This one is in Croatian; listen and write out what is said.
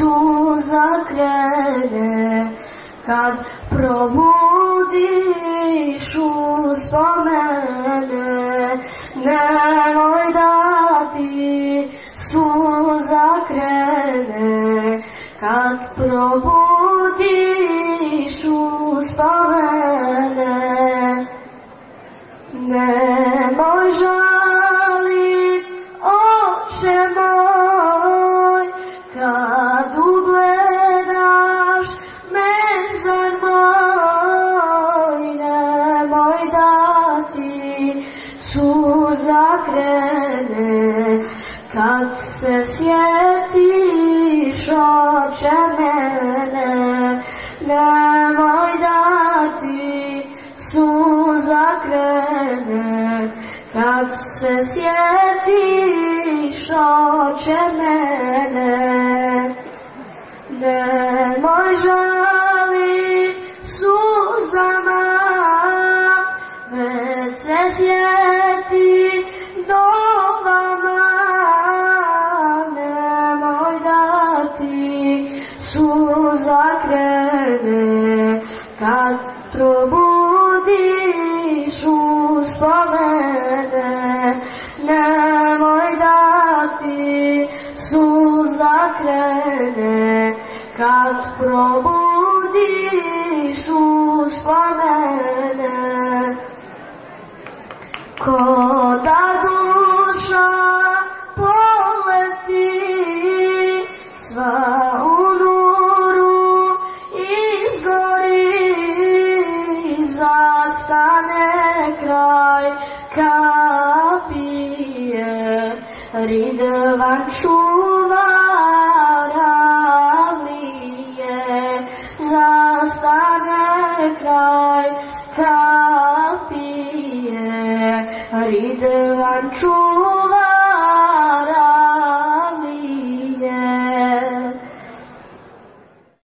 suza krene, kad probudiš uspomene, nemoj da ti suza krene, kad probudiš uspomene. Nemoj žali, krene, kad se sjetiš oče mene, nemoj da ti suza krene, kad se sjetiš oče mene. Nemoj žali suzama, već se sjeti suza krene, kad probudiš uspomene, nemoj da ti suza krene, kad probudiš uspomene. Ko da duša Capie, Ridvan Šuvar Alije Zastane kraj Kabiye Ridvan